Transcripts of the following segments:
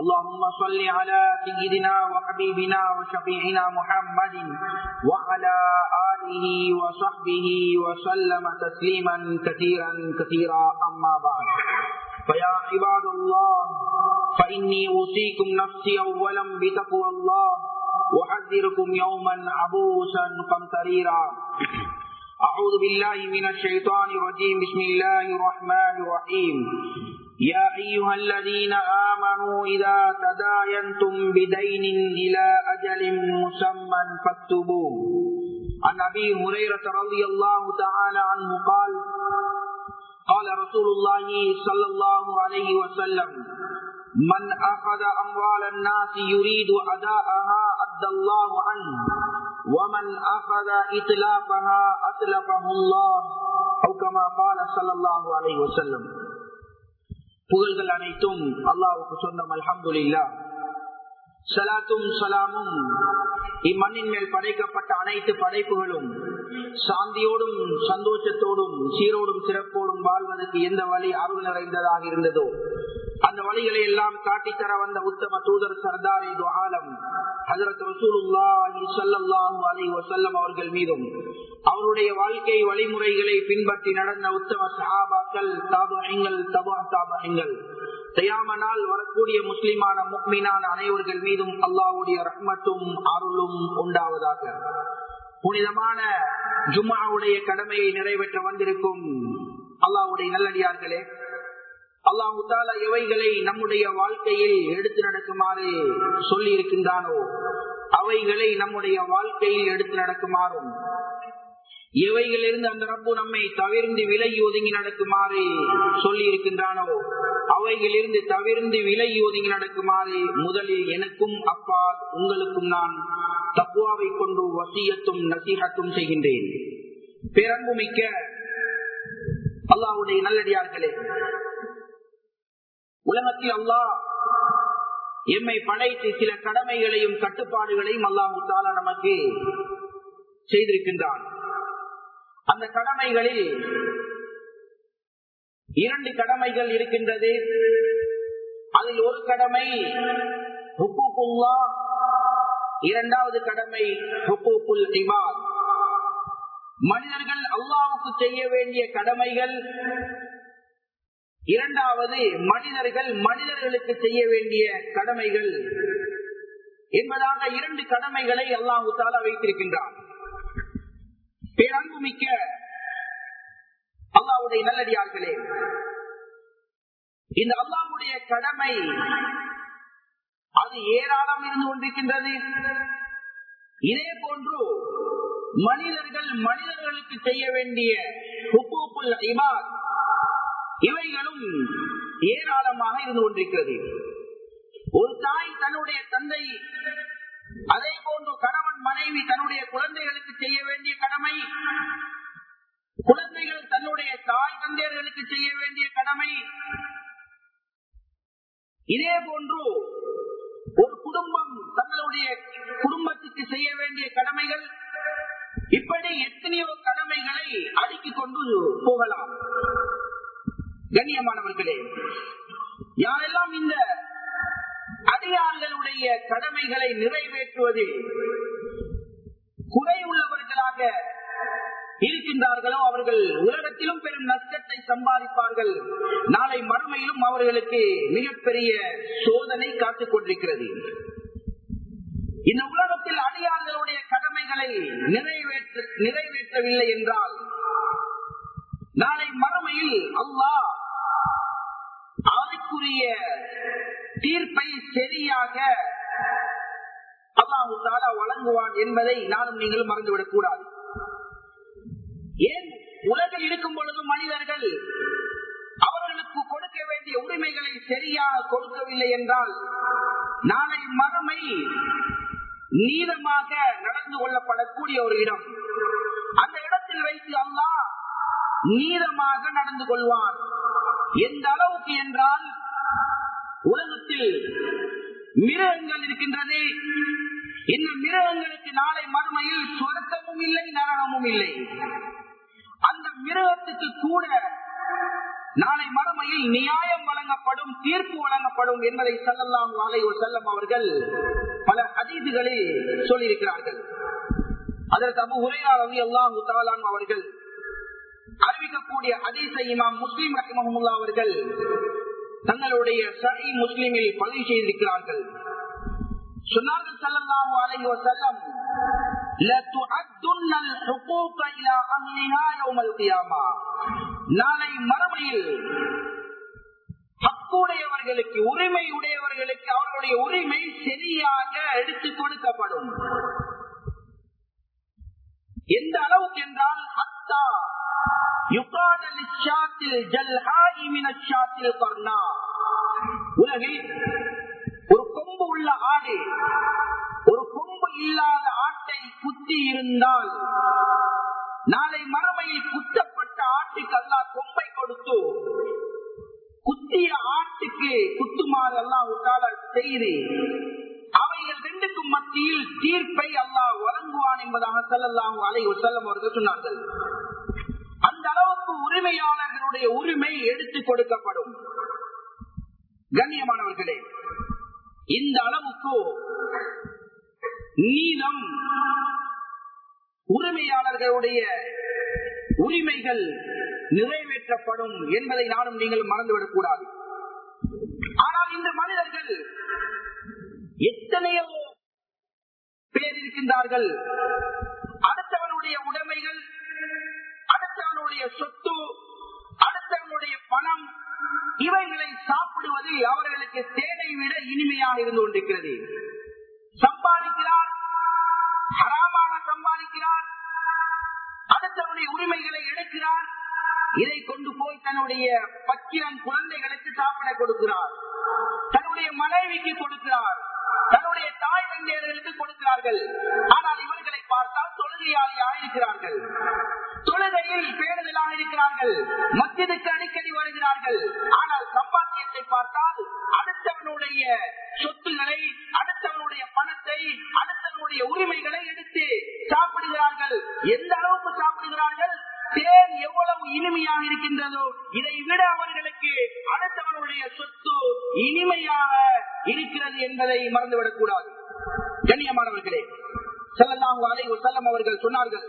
اللهم صل على سيدنا وحبيبنا وشفيعنا محمد وعلى آله وصحبه وسلم تسليما كثيرا كثيرا. أما بعد فيا عباد الله فإني أوصيكم نفسي أولا بتقوى الله وحذركم يوما عبوسا قمطريرا. أعوذ بالله من الشيطان الرجيم. بسم الله الرحمن الرحيم. يا أيها الذين آمنوا إذا تداينتم بدين إلى أجل مسمى فاكتبوه. عن أبي هريرة رضي الله تعالى عنه قال قال رسول الله صلى الله عليه وسلم من أخذ أموال الناس يريد أداءها أدى الله عنه ومن أخذ إطلافها أطلقه الله. أو كما قال صلى الله عليه وسلم. புகழ்கள் அனைத்தும் அல்லாவுக்கு சொந்தம் அல்ஹம்துல்லா சலாத்தும் சலாமும் இம்மண்ணின் மேல் படைக்கப்பட்ட அனைத்து படைப்புகளும் சாந்தியோடும் சந்தோஷத்தோடும் சீரோடும் சிறப்போடும் வாழ்வதற்கு எந்த வழி அருள் நிறைந்ததாக இருந்ததோ அந்த வழிகளை எல்லாம் காட்டித்தர வந்த உத்தம தூதர் சர்தாரி துவாலம் ஹசரத் ரசூலுல்லாஹி ஸல்லல்லாஹு அவர்கள் மீதும் அவருடைய வாழ்க்கை வழிமுறைகளை பின்பற்றி நடந்த உத்தம சஹாபாக்கள் தாபகங்கள் தபா தாபகங்கள் தயாமனால் வரக்கூடிய முஸ்லிமான முக்மினான அனைவர்கள் மீதும் அல்லாவுடைய ரஹ்மத்தும் அருளும் உண்டாவதாக. புனிதமான ஜும்மாவுடைய கடமையை நிறைவேற்ற வந்திருக்கும் அல்லாவுடைய நல்லடியார்களே அல்லாஹு தாலா எவைகளை நம்முடைய வாழ்க்கையில் எடுத்து நடக்குமாறு சொல்லி இருக்கின்றானோ அவைகளை நம்முடைய வாழ்க்கையில் எடுத்து நடக்குமாறும் எவைகளிலிருந்து அந்த ரப்பு நம்மை தவிர்ந்து விலகி ஒதுங்கி நடக்குமாறு சொல்லி இருக்கின்றானோ அவைகளிலிருந்து தவிர்ந்து விலகி ஒதுங்கி நடக்குமாறு முதலில் எனக்கும் அப்பா உங்களுக்கும் நான் தப்புவாவை கொண்டு வசியத்தும் நசீகத்தும் செய்கின்றேன். பேரன்பு மிக்க அல்லாவுடைய நல்லடியார்களே உலகத்தில் அல்லா எம்மை படைத்து சில கடமைகளையும் கட்டுப்பாடுகளையும் அல்லாஹால நமக்கு செய்திருக்கின்றான். அந்த கடமைகளில் இரண்டு கடமைகள் இருக்கின்றது. அதில் ஒரு கடமை ஹுக்குல்லா இரண்டாவது கடமை ஹுக்குல் இமாத் மனிதர்கள் அல்லாவுக்கு செய்ய வேண்டிய கடமைகள் இரண்டாவது மனிதர்கள் மனிதர்களுக்கு செய்ய வேண்டிய கடமைகள் என்பதாக இரண்டு கடமைகளை அல்லாஹு தாலா வைத்திருக்கின்றான். பேரன்பு மிக்க அல்லாவுடைய நல்லடியார்களே இந்த அல்லாவுடைய கடமை அது ஏராளம் இருந்து கொண்டிருக்கின்றது. இதே போன்று மனிதர்கள் மனிதர்களுக்கு செய்ய வேண்டிய ஹுக்கூப்புல் இபாத் இவைகளும் ஏராளமாக இருந்து கொண்டிருக்கிறது. ஒரு தாய் தன்னுடைய தந்தை அதே போன்று கணவன் மனைவி தன்னுடைய குழந்தைகளுக்கு செய்ய வேண்டிய கடமை குழந்தைகள் தன்னுடைய தாய் தந்தையர்களுக்கு செய்ய வேண்டிய கடமை. இதே போன்று ஒரு குடும்பம் தங்களுடைய குடும்பத்துக்கு செய்ய வேண்டிய கடமைகள் இப்படி எத்தனையோ கடமைகளை அடுக்கிக் கொண்டு போகலாம். கண்ணியமானவர்களே யாரெல்லாம் இந்த அடியார்களுடைய கடமைகளை நிறைவேற்றுவதில் குறை உள்ளவர்களாக இருக்கின்றார்களோ அவர்கள் உலகத்திலும் பெரும் நஷ்டத்தை சம்பாதிப்பார்கள். நாளை மறுமையிலும் அவர்களுக்கு மிகப்பெரிய சோதனை காத்துக் கொண்டிருக்கிறது. இந்த உலகத்தில் அடியார்களுடைய கடமைகளை நிறைவேற்ற நிறைவேற்றவில்லை என்றால் நாளை மறுமையில் அல்லாஹ் அதற்குரிய தீர்ப்பை சரியாக அல்லாஹு தாலா வழங்குவான் என்பதை நானும் நீங்களும் மறந்துவிடக் கூடாது. ஏன்? உலகில் இருக்கும் பொழுது மனிதர்கள் அவர்களுக்கு கொடுக்க வேண்டிய உரிமைகளை சரியாக கொடுக்கவில்லை என்றால் நாளை மறுமை நீளமாக நடந்து கொள்ளப்படக்கூடிய ஒரு இடம். அந்த இடத்தில் வைத்து அல்லா நீளமாக நடந்து கொள்வான். எந்த அளவுக்கு என்றால் உலகத்தில் மிருகங்கள் இருக்கின்றது இந்த மிருகங்களுக்கு நாளை மறுமையில் சொர்க்கமும் இல்லை நரகமும் இல்லை. அந்த மிருகத்துக்கு கூட நாளை மறுமையில் நியாயம் வழங்கப்படும் தீர்ப்பு வழங்கப்படும் என்பதை செல்லலாம் வாழையோ செல்லம் அவர்கள் பல அதீதுகளில் சொல்லியிருக்கிறார்கள். அதற்கு அபு உரையா எல்லாம் உத்தரலாம் அவர்கள் அறிவிக்கக்கூடிய அதீச இமாம் முஸ்லீம் ரஹிமஹமுல்லா அவர்கள் தங்களுடைய சரி முஸ்லிமில் பதிவு செய்திருக்கிறார்கள். சொன்னார்கள் சல்லல்லாஹு அலைஹி வஸல்லம் நாளை மறுமையில் ஹக்குடையவர்களுக்கு உரிமை உடையவர்களுக்கு அவர்களுடைய உரிமை சரியாக எடுத்துக் கொடுக்கப்படும். எந்த அளவுக்கு என்றால் அத்தா உலகில் ஒரு கொம்பு உள்ள ஆடு ஒரு கொம்பு இல்லாத ஆட்டை குத்தி இருந்தால் நாளை மறுமையில் குத்தப்பட்ட ஆட்டுக்கு அல்லாஹ் கொம்பை கொடுத்து குத்திய ஆட்டுக்கு குத்துமாறு அல்லாஹ் உட்டால செய்து அவைகள் ரெண்டுக்கும் மத்தியில் தீர்ப்பை அல்லாஹ் வழங்குவான் என்பதாக செல்லலாம் அலை செல்லம் அவர்கள் சொன்னார்கள். அந்த அளவுக்கு உரிமையாளர்களுடைய உரிமை எடுத்து கொடுக்கப்படும். கண்ணியமானவர்களே இந்த அளவுக்கு நீளம் உரிமையாளர்களுடைய உரிமைகள் நிறைவேற்றப்படும் என்பதை நானும் நீங்கள் மறந்துவிடக் கூடாது ஆனால் இந்த மனிதர்கள் எத்தனையோ பேர் இருக்கின்றார்கள். அடுத்தவனுடைய உடைமைகள் அடுத்தவனுடைய சொத்து அடுத்தவனுடைய பணம் இவைகளை சாப்பிடுவது அவர்களுக்கு தேனை விட இனிமையாக இருந்து கொண்டிருக்கிறது. சம்பாதிக்கிறார் ஹராமான சம்பாதிக்கிறார் அடுத்தவனுடைய உரிமைகளை எடுக்கிறார் இதை கொண்டு போய் தன்னுடைய பக்கிரன் குழந்தைகளுக்கு சாப்பிட கொடுக்கிறார் தன்னுடைய மனைவிக்கு கொடுக்கிறார் தன்னுடைய தாய் தந்தையர்களுக்கு கொடுக்கிறார்கள். ஆனால் இவர்களை பார்த்தால் தொழுகையாளி இருக்கிறார்கள் தொழுகையில் வருகிறார்கள் மத்தியதுக்கு அடிக்கடி வருகிறார்கள். ஆனால் சம்பாத்தியத்தை பார்த்தால் அடுத்தவனுடைய சொத்துக்களை அடுத்தவனுடைய பணத்தை அடுத்தவனுடைய உரிமைகளை எடுத்து சாப்பிடுகிறார்கள். எந்த அளவுக்கு சாப்பிடுகிறார்கள்? தேன் எவ்வளவு இனிமையாக இருக்கின்றதோ இதை விட அவர்களுக்கு அடுத்தவனுடைய சொத்து இனிமையாக இருக்கிறது என்பதை மறந்துவிடக் கூடாது கண்ணியமானவர்களே செல்லலாம் அலை செல்லம் அவர்கள் சொன்னார்கள்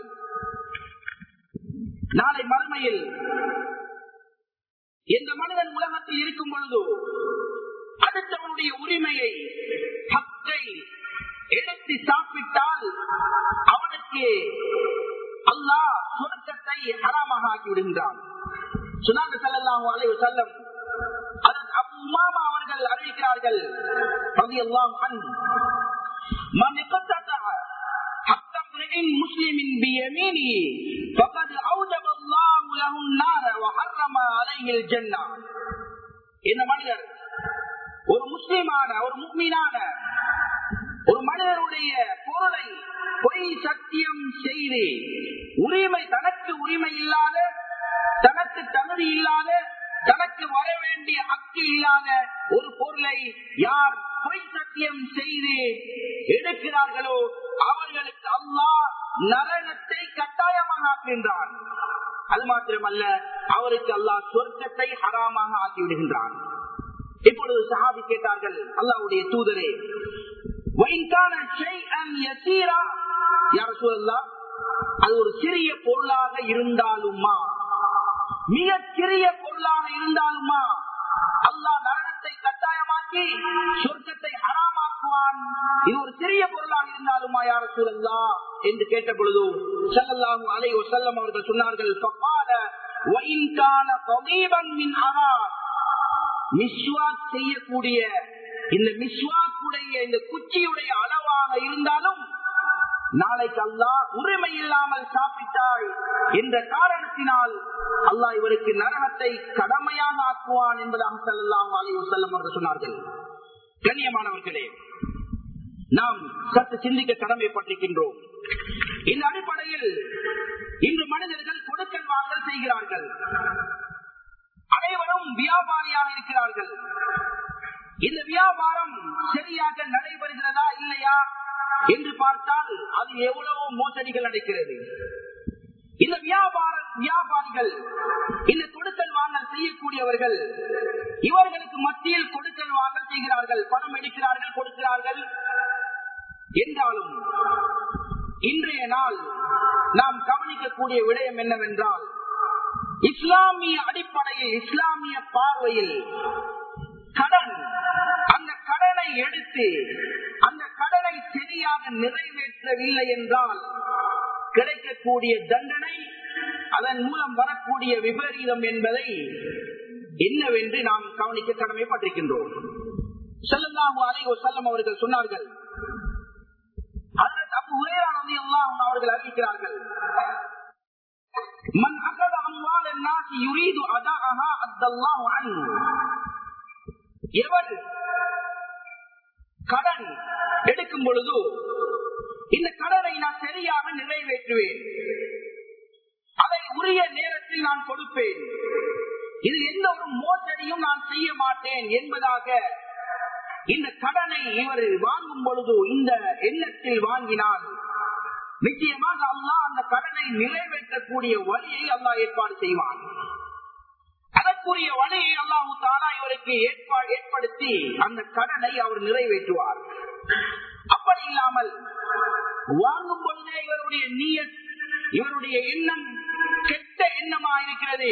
நாளை மறுமையில் எந்த மனிதன் உலகத்தில் இருக்கும் பொழுது அடுத்தவனுடைய உரிமையை ஹக்கை எடுத்து சாப்பிட்டால் அவனுக்கு அல்லாஹ் சுரக்கத்தை ஹராமாக ஆக்கிவிடுகின்றான். சுனாங்க செல்லலாம் அலை செல்லம் உமாமா அவர்கள் அறிவிக்கிறார்கள் ரலியல்லாஹு மனிதர் ஒரு முஸ்லிமான ஒரு முக்மீனான ஒரு மனிதருடைய பொருளை பொய் சத்தியம் செய்து உரிமை தனக்கு உரிமை இல்லாத தனக்கு தகுதி இல்லாத தனக்கு வர வேண்டிய அக்கு இல்லாத ஒரு பொருளை யார் பொய் சத்தியம் செய்து எடுக்கிறார்களோ அவர்களுக்கு அல்லா நரணத்தை கட்டாயமாக ஆக்குகின்றான். அது மாத்திரமல்ல அவருக்கு அல்லாஹ் சொர்க்கத்தை ஹராமாக ஆக்கிவிடுகின்றான். இப்பொழுது சஹாபி கேட்டார்கள் அல்லாவுடைய தூதரே அது ஒரு சிறிய பொருளாக இருந்தாலுமா? மிக சிறிய பொருளாக இருந்தாலுமா? அல்லாஹ் நரணத்தை கட்டாயமாக்கி சொர்க்கத்தை ஹராமாக்குவான். இது ஒரு சிறிய பொருளாக இருந்தாலுமா யார சூழல்லா என்று கேட்ட பொழுது அலை செல்லம் அவர்கள் சொன்னார்கள் மிஸ்வாக் செய்யக்கூடிய இந்த மிஸ்வாக்குடைய இந்த குச்சியுடைய அளவாக இருந்தாலும் நாளைக்கு அல்லா உரிமை இல்லாமல் சாப்பிட்டாய் என்ற காரணத்தினால் அல்லாஹ் இவருக்கு நரகத்தை கடமையாக ஆக்குவான் என்பதாக செல்லலாம் அலைவு செல்லம் அவர்கள் சொன்னார்கள். கண்ணியமானவர்களே நாம் சற்று சிந்திக்க கடமைப்பட்டிருக்கின்றோம். இந்த அடிப்படையில் இன்று மனிதர்கள் கொடுக்கல் வாங்கல் செய்கிறார்கள். அனைவரும் வியாபாரியாக இருக்கிறார்கள். இந்த வியாபாரம் சரியாக நடைபெறுகிறதா இல்லையா என்று பார்த்தால் அது எவ்வளவோ மோசடிகள் நடக்கிறது இந்த வியாபார வியாபாரிகள் இந்த கொடுக்கல் வாங்கல் செய்யக்கூடியவர்கள் இவர்களுக்கு மத்தியில் கொடுக்கல் வாங்கல் செய்கிறார்கள் பணம் எடுக்கிறார்கள் கொடுக்கிறார்கள். என்றாலும் இன்றைய நாள் நாம் கவனிக்கக்கூடிய விடயம் என்னவென்றால் இஸ்லாமிய அடிப்படையில் இஸ்லாமிய பார்வையில் கடன் அந்த கடனை எடுத்து அந்த கடனை சரியாக நிறைவேற்றவில்லை என்றால் கிடைக்கக்கூடிய தண்டனை அதன் மூலம் வரக்கூடிய விபரீதம் என்பதை என்னவென்று நாம் கவனிக்க கடமைப்பட்டிருக்கின்றோம். செல்லந்தாமு அலைவோ செல்லம் அவர்கள் சொன்னார்கள் அவர்கள் அறிவிக்கிறார்கள் من أخذ أموال الناس يريد أداءها أدى الله عنه எவர் கடன் எடுக்கும் பொழுது இந்த கடனை நான் சரியாக நிறைவேற்றுவேன் அதை உரிய நேரத்தில் நான் கொடுப்பேன் இது எந்த ஒரு மோசடியும் நான் செய்ய மாட்டேன் என்பதாக இந்த கடனை இவர் வாங்கும் பொழுது இந்த எண்ணத்தில் வாங்கினால் நிச்சயமாக அல்லா அந்த கடனை நிறைவேற்றக்கூடிய வழியை அல்லா ஏற்பாடு செய்வான். அதற்குரிய வழியை அல்லாஹு தாலா இவருக்கு ஏற்படுத்தி அந்த கடனை அவர் நிறைவேற்றுவார். அப்படி இல்லாமல் வாங்கும் பொழுதே இவருடைய நீயத் இவருடைய எண்ணம் கெட்ட எண்ணமா இருக்கிறது.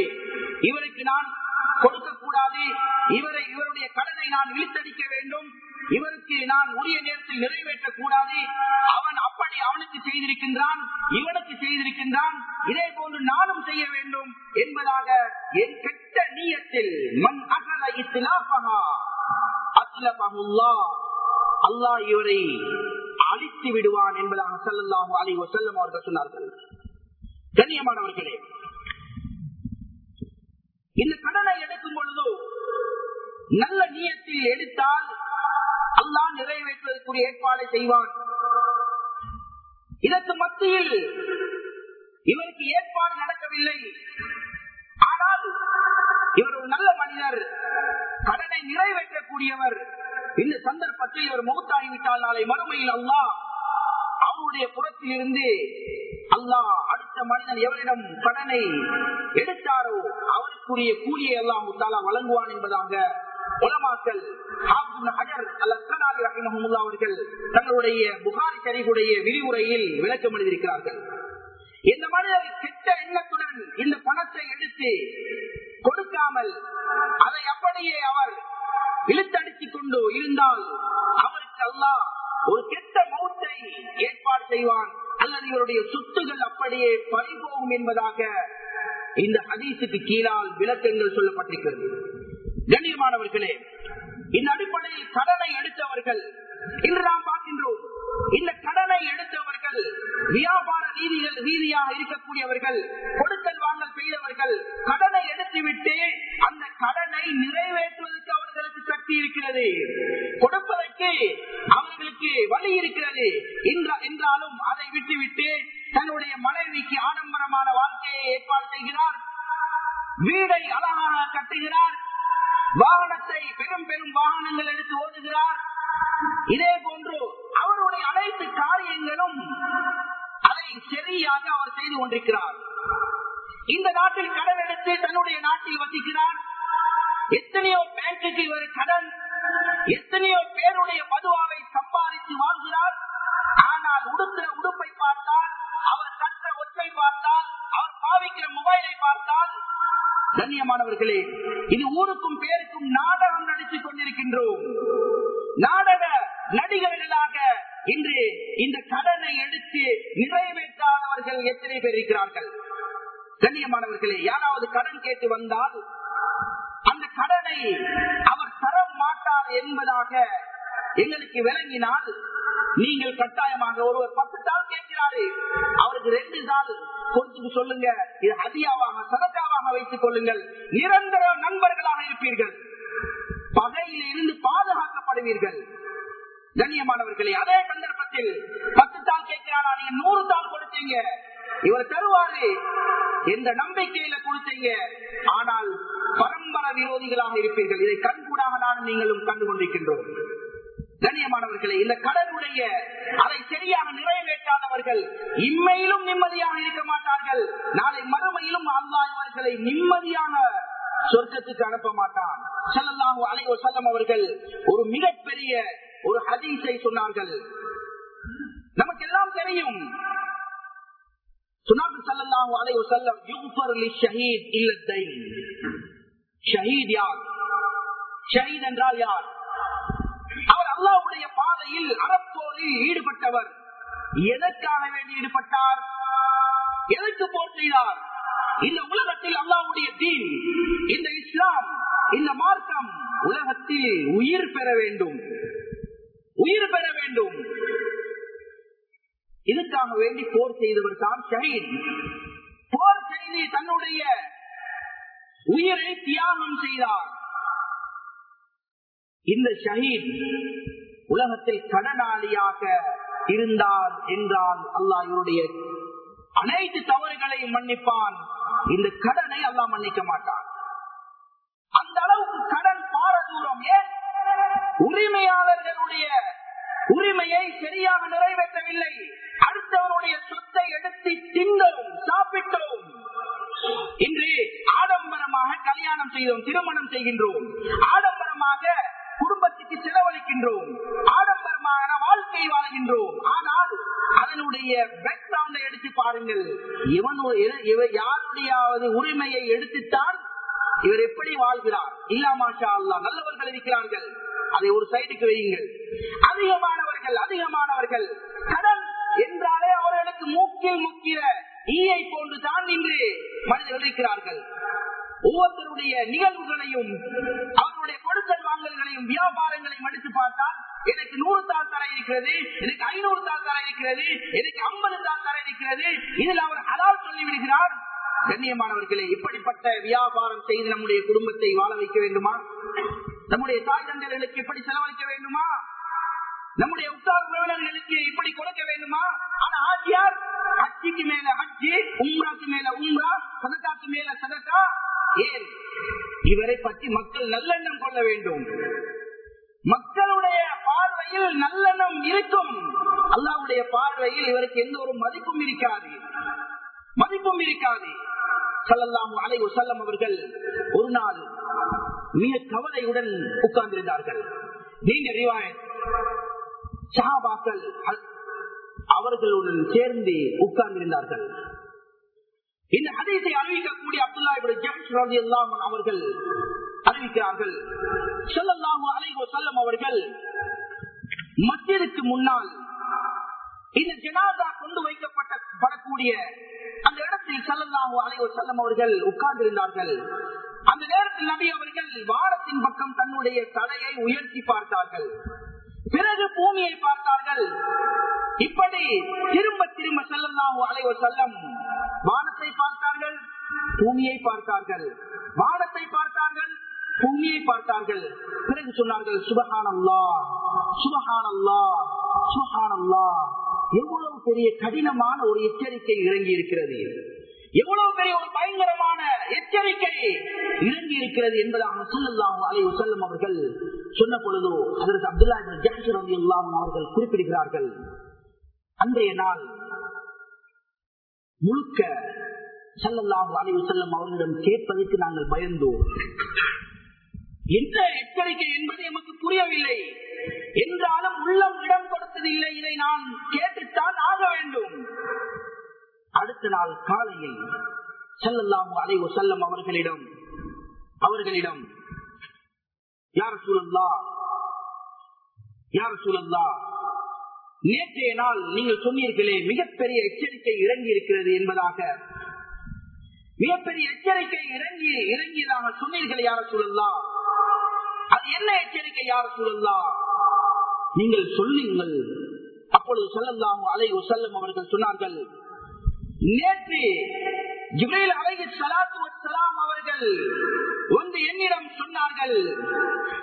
இவருக்கு நான் கொடுக்க கூடாது இவரை இவருடைய கடனை நான் இழுத்தடிக்க வேண்டும். இவருக்கு நான் உரிய நேரத்தில் நிறைவேற்றக் கூடாது. அவன் அப்படி அவனுக்கு செய்திருக்கின்றான் இவனுக்கு செய்திருக்கின்றான். இதே போன்று நானும் செய்ய வேண்டும் என்பதாக என் கெட்ட நீயத்தில் மண் அகல இஸ்லாபகா அஸ்லபகுல்லா அல்லாஹ் இவரை அழித்து விடுவான் என்பதாக செல்லலாம் அலி வசல்லம் அவர்கள் சொன்னார்கள். கண்ணியமானவர்களே இந்த கடனை எடுக்கும் பொழுதோ நல்ல நீயத்தில் எடுத்தால் அல்லா நிறைவேற்றுவதற்குரிய ஏற்பாடு செய்வான். இதற்கு மத்தியில் இவருக்கு ஏற்பாடு நடக்கவில்லை. ஆனால் இவர் ஒரு நல்ல மனிதர். கடனை நிறைவேற்றக்கூடியவர். இந்த சந்தர்ப்பத்தில் இவர் மௌத்தாகிவிட்டால் நாளை மறுமையில் அல்லா அவருடைய புறத்தில் இருந்து அல்லாஹ் அடுத்த மனிதன் எவரிடம் கடனை எடுத்தாரோ அவருக்குரிய கூலியை எல்லாம் முத்தாலா வழங்குவான் என்பதாக உலமாக்கல் அவர்கள் தங்களுடைய புகாரி சரிவுடைய விரிவுரையில் விளக்கம் எழுதியிருக்கிறார்கள். இந்த மனிதர் கெட்ட எண்ணத்துடன் இந்த பணத்தை எடுத்து கொடுக்காமல் அதை அப்படியே அவர் இழுத்தடித்துக் கொண்டு இருந்தால் அவருக்கு அல்லா ஒரு கெட்ட மௌத்தை ஏற்பாடு செய்வான். அல்லது இவருடைய சொத்துகள் அப்படியே பறிபோகும் என்பதாக இந்த ஹதீசுக்கு கீழால் விளக்கங்கள் சொல்லப்பட்டிருக்கிறது. கண்ணியமானவர்களே இந்த அடிப்படையில் கடனை எடுத்தவர்கள் இன்று நாம் பார்க்கின்றோம் இந்த கடனை எடுத்தவர்கள் வியாபார ரீதிகள் ரீதியாக இருக்கக்கூடியவர்கள் கொடுத்தல் வாங்கல் செய்தவர்கள் கடனை எடுத்துவிட்டு அந்த கடனை நிறைவேற்றுவதற்கு அவர்களுக்கு சக்தி இருக்கிறது. கொடுப்பதற்கு அவர்களுக்கு வழி இருக்கிறது. என்றாலும் அதை விட்டுவிட்டு தன்னுடைய மனைவிக்கு ஆடம்பரமான வாழ்க்கையை ஏற்பாடு செய்கிறார். வீடை அழகாக கட்டுகிறார். வாகனத்தை பெரும் பெரும் வாகனங்கள் எடுத்து ஓடுகிறார் இதே போன்று அவருடைய அனைத்து காரியங்களும் அதை சரியாக அவர் செய்து கொண்டிருக்கிறார். இந்த நாட்டில் கடன் எடுத்து தன்னுடைய நாட்டில் வசிக்கிறார். எத்தனையோ பேங்குக்கு இவர் கடன் எத்தனையோ பேருடைய மதுவாவை சம்பாதித்து வாழ்கிறார் ஆனால் உடுக்கிற உடுப்பை பார்த்தால் அவர் கற்ற ஒற்றை பார்த்தால் அவர் பாவிக்கிற மொபைலை பார்த்தால் கண்ணியமானவர்களே இது ஊருக்கும் பேருக்கும் நாடகம் நடித்துக் கொண்டிருக்கின்றோம். நாடக நடிகர்களாக இன்று இந்த கடனை எடுத்து நிறைவேற்றாதவர்கள் எத்தனை பேர் இருக்கிறார்கள்? கண்ணியமானவர்களே யாராவது கடன் கேட்டு வந்தால் அந்த கடனை அவர் தர மாட்டார் என்பதாக எங்களுக்கு விளங்கினால் நீங்கள் கட்டாயமாக ஒருவர் பத்து தாள் கேட்கிறாரே அவருக்கு ரெண்டு தாள் கொடுத்து சொல்லுங்க. இது அதியாவாக சதக்காவாக வைத்துக் கொள்ளுங்கள். நிரந்தர நண்பர்களாக இருப்பீர்கள். பகையில் இருந்து பாதுகாக்கப்படுவீர்கள். கண்ணியமானவர்களே அதே சந்தர்ப்பத்தில் பத்து தாள் கேட்கிறானா நீங்க நூறு தாள் கொடுத்தீங்க. இவர் தருவாரு. எந்த நம்பிக்கையில கொடுத்தீங்க? ஆனால் பரம்பர விரோதிகளாக இருப்பீர்கள். இதை கண்கூடாக நானும் நீங்களும் கண்டு கொண்டிருக்கின்றோம் கண்ணியமானவர்களே இந்த கடனுடைய அதை சரியாக நிறைவேற்றாதவர்கள் இம்மையிலும் நிம்மதியாக இருக்க மாட்டார்கள். நாளை மறுமையிலும் அல்லாஹ் இவர்களை நிம்மதியான சொர்க்கத்துக்கு அனுப்ப மாட்டான். செல்லல்லாஹு அலைவ செல்லம் அவர்கள் ஒரு மிகப்பெரிய ஒரு ஹதீஸை சொன்னார்கள். நமக்கு எல்லாம் தெரியும். சொன்னார்கள் சல்லல்லாஹு அலைஹி வஸல்லம் யுஃபர் ஷஹீத் இல்லத்தை ஷஹீத் யார்? ஷஹீத் என்றால் யார்? அல்லாவுடைய பாதையில் அறப்போரில் ஈடுபட்டவர். எதற்காக வேண்டி ஈடுபட்டார்? எதற்கு போர் செய்தார்? இந்த உலகத்தில் அல்லாவுடைய தீன் இந்த இஸ்லாம் இந்த மார்க்கம் உலகத்தில் உயிர் பெற வேண்டும். உயிர் பெற வேண்டும். இதுக்காக வேண்டி போர் செய்தவர் தான் ஷஹீத்? போர் செய்து தன்னுடைய உயிரை தியாகம் செய்தார். இந்த ஷஹீத் உலகத்தில் கடனாளியாக இருந்தார் என்றால் அல்லாஹ் இவருடைய அனைத்து தவறுகளையும் மன்னிப்பான். இந்த கடனை அல்லாஹ் மன்னிக்க மாட்டான். அந்த அளவுக்கு கடன் பாரதூரம் ஏன் உரிமையாளர்களுடைய உரிமையை சரியாக நிறைவேற்றவில்லை. அடுத்தவருடைய சொத்தை எடுத்து திண்டோம் சாப்பிட்டோம் இன்று ஆடம்பரமாக கல்யாணம் செய்தோம் திருமணம் செய்கின்றோம். ஆடம்பரமாக பேக்ரவுண்டை எடுத்து பாருங்கள். இவன் இவர் யாருடையாவது உரிமையை எடுத்துத்தான் இவர் எப்படி வாழ்கிறார்? இல்லா மாஷா அல்லா நல்லவர்கள் இருக்கிறார்கள். அதை ஒரு சைடுக்கு வையுங்கள். அதிகமானவர்கள் அதிகமானவர்கள். கடன் என்றாலே அவர்களுக்கு மூக்கில் முக்கிய ஈயை போன்றுதான் இன்று மனிதர்கள் இருக்கிறார்கள். ஒவ்வொருத்தருடைய நிகழ்வுகளையும் அவருடைய கொடுத்தல் வாங்கல்களையும் வியாபாரங்களையும் எடுத்து பார்த்தால் எனக்கு நூறு தாள் தர இருக்கிறது எனக்கு ஐநூறு தாள் தர இருக்கிறது எனக்கு ஐம்பது தாள் தர இருக்கிறது இதில் அவர் அலால் சொல்லிவிடுகிறார். கண்ணியமானவர்களே இப்படிப்பட்ட வியாபாரம் செய்து நம்முடைய குடும்பத்தை வாழ வைக்க வேண்டுமா? நம்முடைய தாய் தந்தைகளுக்கு எப்படி செலவழிக்க வேண்டுமா? நம்முடைய உத்தார் உறவினர்களுக்கு இப்படி கொடுக்க வேண்டுமா? ஆனா ஆட்சியார் அச்சிக்கு மேல அச்சி உம்ராக்கு மேல உம்ரா சதக்காக்கு மேல சதக்கா ஏன்? இவரை பற்றி மக்கள் நல்லெண்ணம் கொள்ள வேண்டும். மக்களுடைய பார்வையில் நல்லெண்ணம் இருக்கும். அல்லாவுடைய பார்வையில் இவருக்கு எந்த ஒரு மதிப்பும் இருக்காது. மதிப்பும் இருக்காது. சல்லல்லாஹு அலை வஸல்லம் அவர்கள் ஒரு நாள் மிக கவலையுடன் உட்கார்ந்திருந்தார்கள். நீங்க ரிவாயத். சஹாபாக்கள் அவர்களுடன் சேர்ந்து உட்கார்ந்திருந்தார்கள். இந்த ஹதீஸை அறிவிக்கக்கூடிய அப்துல்லா இப்ராஹிம் அவர்கள் அறிவிக்கிறார்கள். சொல்லலாம் அலைகோ செல்லம் அவர்கள் மஸ்ஜிதுக்கு முன்னால் இந்த ஜனாதா கொண்டு வைக்கப்பட்ட படக்கூடிய அந்த இடத்தில் சல்லல்லாஹு அலைகோ செல்லம் அவர்கள் உட்கார்ந்திருந்தார்கள். அந்த நேரத்தில் நபி அவர்கள் வாரத்தின் பக்கம் தன்னுடைய தலையை உயர்த்தி பார்த்தார்கள். பிறகு பூமியை பார்த்தார்கள். இப்படி திரும்ப திரும்ப செல்லலாம் அலைவோ செல்லம் வானத்தை பார்த்தார்கள் பூமியை பார்த்தார்கள். வானத்தை பார்த்தார்கள் பூமியை பார்த்தார்கள். பிறகு சொன்னார்கள் சுபகானல்லா சுபகானல்லா சுபகானல்லா எவ்வளவு பெரிய கடினமான ஒரு எச்சரிக்கை இறங்கி இருக்கிறது எவ்வளவு பெரிய ஒரு பயங்கரமான எச்சரிக்கை இறங்கி இருக்கிறது என்பதாக சொல்லலாம் அலை செல்லும் அவர்கள் சொன்ன பொழுதோ அதற்கு அப்துல்லா ஜாசர் அலி அல்லாம் அவர்கள் குறிப்பிடுகிறார்கள். அன்றைய நாள் முழுக்க செல்லல்லாம் அலைவு செல்லும் அவர்களிடம் கேட்பதற்கு நாங்கள் பயந்தோம். எந்த எச்சரிக்கை என்பது எமக்கு புரியவில்லை. என்றாலும் உள்ளம் இடம் கொடுத்ததில்லை இதை நான் கேட்டுத்தான் ஆக வேண்டும். அடுத்த நாள் காலையில் செல்லல்லாம் அலைவு செல்லும் அவர்களிடம் அவர்களிடம் யார் சூழல்லா யார் சூழல்லா நேற்றைய நாள் நீங்கள் சொன்னீர்களே மிகப்பெரிய எச்சரிக்கை இறங்கி இருக்கிறது என்பதாக. மிகப்பெரிய எச்சரிக்கை இறங்கி இறங்கியதாக சொன்னீர்கள் யார சூழல்லா அது என்ன எச்சரிக்கை யார சூழல்லா நீங்கள் சொல்லுங்கள். அப்பொழுது சொல்லலாம் அலை செல்லும் அவர்கள் சொன்னார்கள் நேற்று ஜிப்ரீல் அலைஹி சலாத்து அவர்கள் வந்து என்னிடம் சொன்னார்கள்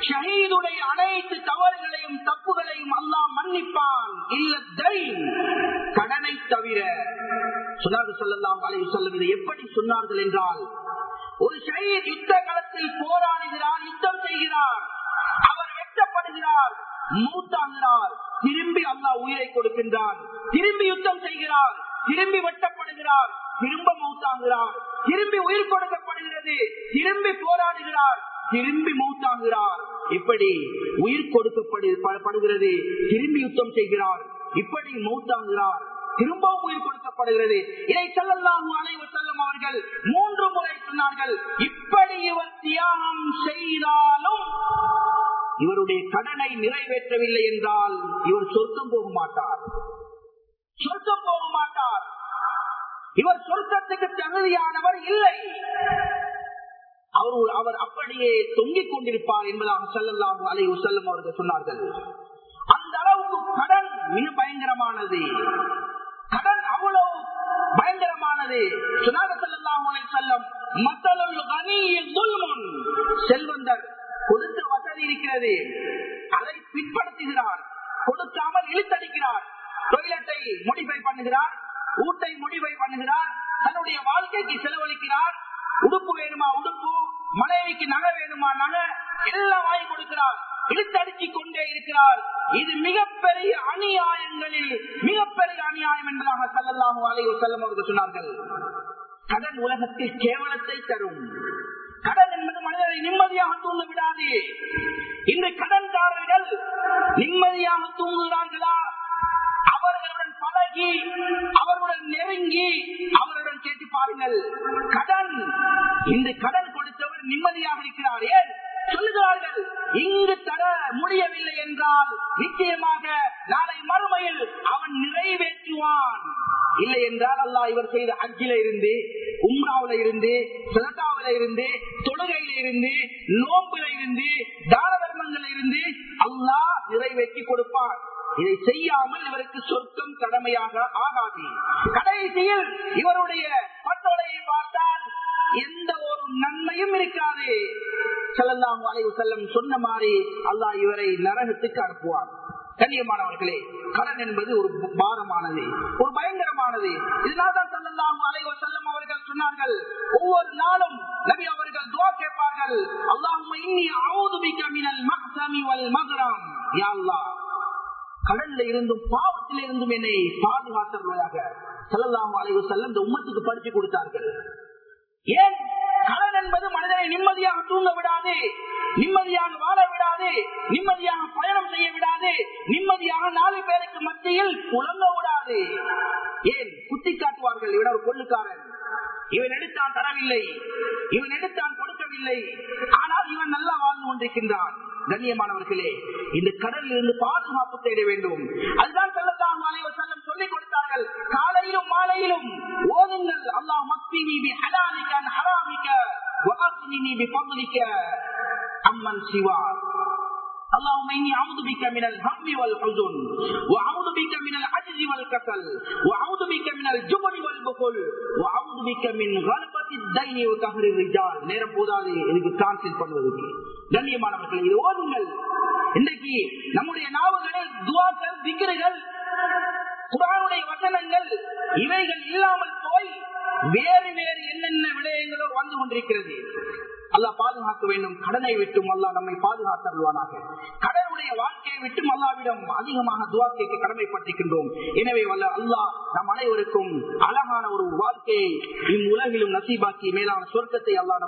ஷஹீதுடைய அனைத்து தவறுகளையும் தப்புகளையும் அல்லா மன்னிப்பான். இல்ல கடனை தவிர. சொன்னார்கள் சொல்லலாம் அலைஹி எப்படி சொன்னார்கள் என்றால் ஒரு ஷஹீத் யுத்த களத்தில் போராடுகிறார் யுத்தம் செய்கிறார் அவர் வெட்டப்படுகிறார் மூத்தாகிறார் திரும்பி அல்லா உயிரை கொடுக்கின்றான் திரும்பி யுத்தம் செய்கிறார் திரும்பி வெட்டப்படுகிறார் திரும்ப மௌத்தாகிறார் திரும்பி உயிர் கொடுக்க கொடுக்கப்படுகிறது திரும்பி போராடுகிறார் திரும்பி மௌத்தாகிறார். இப்படி உயிர் கொடுக்கப்படுகிறது திரும்பி யுத்தம் செய்கிறார். இப்படி மௌத்தாகிறார். திரும்பவும் உயிர் கொடுக்கப்படுகிறது. இதை செல்லலாம் அனைவர் செல்லும் அவர்கள் மூன்று முறை சொன்னார்கள். இப்படி இவர் தியாகம் செய்தாலும் இவருடைய கடனை நிறைவேற்றவில்லை என்றால் இவர் சொர்க்கம் போக மாட்டார். சொர்க்கம் போக மாட்டார். இவர் சொர்க்கத்துக்கு தகுதியானவர் இல்லை. அவர் அவர் அப்படியே தொங்கிக் கொண்டிருப்பார் என்பதாக செல்லலாம் அலை செல்லும் அவர்கள் சொன்னார்கள். அந்த அளவுக்கு கடன் மிக பயங்கரமானது. கடன் அவ்வளவு பயங்கரமானது. சுனாக செல்லலாம் செல்லம் மக்களுள் கனியில் துல்முன். செல்வந்தர் கொடுத்த வசதி இருக்கிறது. அதை பின்படுத்துகிறார் கொடுக்காமல் இழுத்தடிக்கிறார். டொய்லெட்டை முடிவை பண்ணுகிறார். ஊட்டை முடிவை பண்ணுகிறார். தன்னுடைய வாழ்க்கைக்கு செலவு மனைவிக்கு நகை வேணுமா நகை எல்லாம் வாங்கி கொடுக்கிறார் இழுத்தடிச்சு கொண்டே இருக்கிறார் இது மிகப்பெரிய அநியாயங்களில் மிகப்பெரிய அநியாயம் என்பதாக செல்லலாம் அலைவு செல்லம் அவர்கள் சொன்னார்கள். கடன் உலகத்தில் கேவலத்தை தரும். கடன் என்பது மனிதரை நிம்மதியாக தூங்க விடாது. இந்த கடன்காரர்கள் நிம்மதியாக தூங்குகிறார்களா? அவர்களுடன் பழகி அவர்களுடன் நெருங்கி அவருடன் கேட்டு பாருங்கள். கடன் இந்த கடன் நிம்மதியாக இருக்கிறார். ஏன்? சொல்லுகிறார்கள் இங்கு தர முடியவில்லை என்றால் நிச்சயமாக நாளை மறுமையில் அவன் நிறைவேற்றுவான். இல்லை என்றால் அல்லா இவர் செய்த அஜில இருந்து உம்ராவில இருந்து சதட்டாவில இருந்து தொழுகையில இருந்து நோம்புல இருந்து தான தர்மங்கள இருந்து அல்லா நிறைவேற்றி கொடுப்பான் இதை செய்யாமல் இவருக்கு சொர்க்கம் கடமையாக ஆகாது. கடைசியில் இவருடைய பட்டோலையை பார்த்தால் எந்த ஒரு நன்மையும் இருக்காது. செல்லலாம் வளைவு செல்லம் சொன்ன மாதிரி அல்லாஹ் இவரை நரகத்துக்கு அனுப்புவார் கண்ணியமானவர்களே கடன் என்பது ஒரு பாரமானது ஒரு பயங்கரமானது. இதனால்தான் செல்லந்தாம் வளைவு செல்லம் அவர்கள் சொன்னார்கள் ஒவ்வொரு நாளும் நபி அவர்கள் துவா கேட்பார்கள் அல்லாஹும் இன்னி அவுதுபிக்க மினல் மக்சமி வல் மகரம் யா அல்லாஹ் கடல்ல இருந்தும் பாவத்தில் இருந்தும் என்னை பாதுகாத்தவர்களாக செல்லலாம் அலைவு செல்ல இந்த உம்மத்துக்கு படிச்சு கொடுத்தார்கள். ஏன் கடன் என்பது மனிதனை நிம்மதியாக தூங்க விடாது? நிம்மதியாக வாழ விடாது நிம்மதியாக பயணம் செய்ய விடாது நிம்மதியாக நாலு பேருக்கு மத்தியில் குழந்த விடாது. ஏன்? குத்தி காட்டுவார்கள் இவன் ஒரு கொள்ளுக்காரன். இவன் எடுத்தான் தரவில்லை. இவன் எடுத்தான் கொடுக்கவில்லை. ஆனால் இவன் நல்லா வாழ்ந்து கொண்டிருக்கின்றான். கண்ணியமானவர்களே இந்த கடலில் இருந்து பாதுகாப்பு தேட வேண்டும். அதுதான் செல்லத்தான் செல்லம் சொல்லிக் கொடுத்தார்கள். காலையிலும் மாலையிலும் ஓதுங்கள். அல்லாஹ் மக்தி நீபி ஹலாலிக்க ஹராமிக்க வாசினி நீபி பகுதிக்க அம்மன் சிவா اللهم اني اعوذ بك من الهم والحزن واعوذ بك من العجز والكسل واعوذ بك من الجبن والبخل واعوذ بك من غلبة الدين وقهر الرجال நேரம் போதாது இதுக்கு டிரான்ஸ்லேட் பண்ணுவதற்கு கண்ணியமானவர்கள் இது ஓதுங்கள் இன்றைக்கு நம்முடைய நாவுகளில் துவாக்கள் திக்கிறுகள் குரானுடைய வசனங்கள் இவைகள் இல்லாமல் போய் வேறு வேறு என்னென்ன விடயங்களோ வந்து கொண்டிருக்கிறது அல்லாஹ் பாதுகாக்க வேண்டும். கடனை விட்டும் அல்லாஹ் நம்மை பாதுகாத்தருள்வானாக. கடனுடைய வாழ்க்கையை விட்டும் அல்லாவிடம் அதிகமாக துவா கேட்க கடமைப்பட்டிருக்கின்றோம். எனவே வல்ல அல்லாஹ் நம் அனைவருக்கும் அழகான ஒரு வாழ்க்கையை இம்முலகிலும் நசீபாக்கி மேலான சொர்க்கத்தை அல்லாஹ்